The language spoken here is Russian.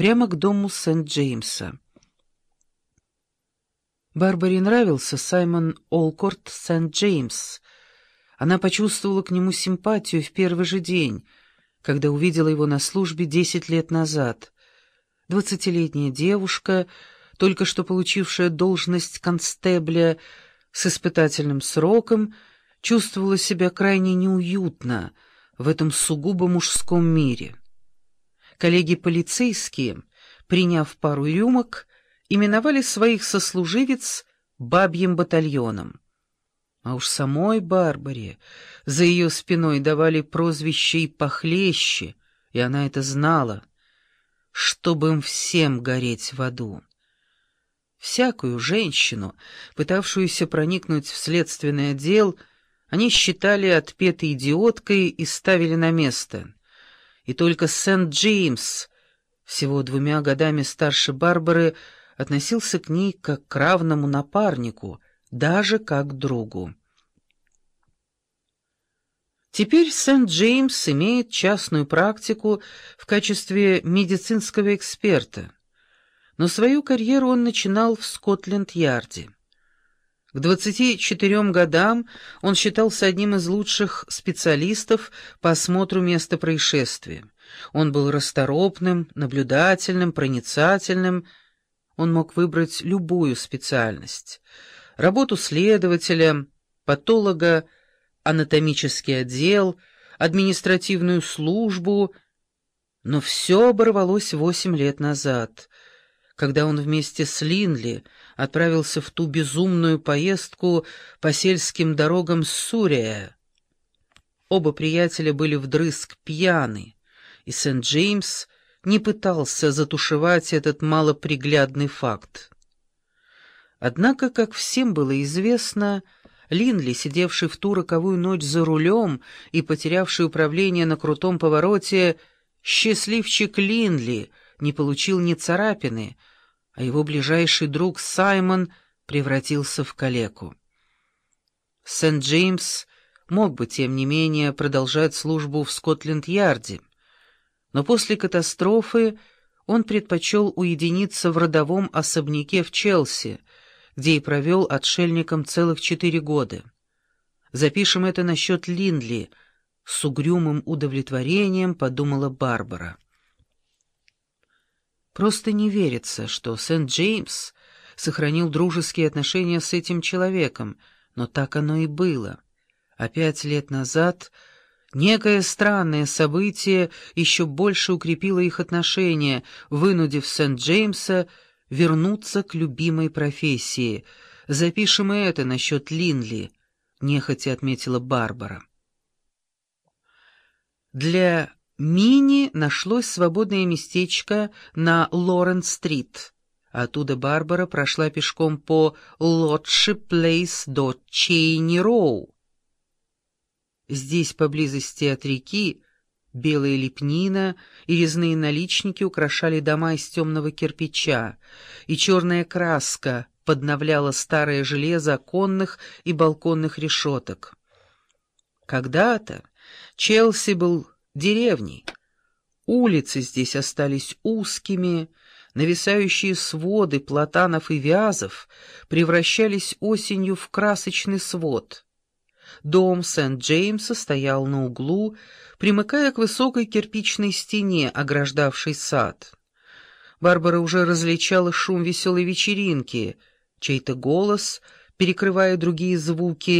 прямо к дому Сент-Джеймса. Барбаре нравился Саймон Олкорт Сент-Джеймс. Она почувствовала к нему симпатию в первый же день, когда увидела его на службе десять лет назад. Двадцатилетняя девушка, только что получившая должность констебля с испытательным сроком, чувствовала себя крайне неуютно в этом сугубо мужском мире. Коллеги полицейские, приняв пару рюмок, именовали своих сослуживец «бабьим батальоном». А уж самой Барбаре за ее спиной давали прозвище и похлеще, и она это знала, чтобы им всем гореть в аду. Всякую женщину, пытавшуюся проникнуть в следственный отдел, они считали отпетой идиоткой и ставили на место. И только Сент-Джеймс, всего двумя годами старше Барбары, относился к ней как к равному напарнику, даже как к другу. Теперь Сент-Джеймс имеет частную практику в качестве медицинского эксперта, но свою карьеру он начинал в Скотленд-Ярде. К 24 годам он считался одним из лучших специалистов по осмотру места происшествия. Он был расторопным, наблюдательным, проницательным, он мог выбрать любую специальность. Работу следователя, патолога, анатомический отдел, административную службу. Но все оборвалось восемь лет назад, когда он вместе с Линли отправился в ту безумную поездку по сельским дорогам Сурия. Оба приятеля были вдрызг пьяны, и Сент-Джеймс — не пытался затушевать этот малоприглядный факт. Однако, как всем было известно, Линли, сидевший в ту роковую ночь за рулем и потерявший управление на крутом повороте, счастливчик Линли не получил ни царапины, а его ближайший друг Саймон превратился в калеку. Сент-Джеймс мог бы, тем не менее, продолжать службу в Скотленд-Ярде но после катастрофы он предпочел уединиться в родовом особняке в Челси, где и провел отшельником целых четыре года. Запишем это насчет Линдли, с угрюмым удовлетворением подумала Барбара. Просто не верится, что Сент-Джеймс сохранил дружеские отношения с этим человеком, но так оно и было. А пять лет назад Некое странное событие еще больше укрепило их отношения, вынудив Сент-Джеймса вернуться к любимой профессии. Запишем и это насчет Линли, — нехотя отметила Барбара. Для Мини нашлось свободное местечко на Лорен-стрит. Оттуда Барбара прошла пешком по Лотши Плейс до Чейни-Роу. Здесь, поблизости от реки, белая лепнина и резные наличники украшали дома из темного кирпича, и черная краска подновляла старое железо оконных и балконных решеток. Когда-то Челси был деревней. Улицы здесь остались узкими, нависающие своды платанов и вязов превращались осенью в красочный свод — Дом Сент-Джеймса стоял на углу, примыкая к высокой кирпичной стене, ограждавшей сад. Барбара уже различала шум веселой вечеринки, чей-то голос, перекрывая другие звуки,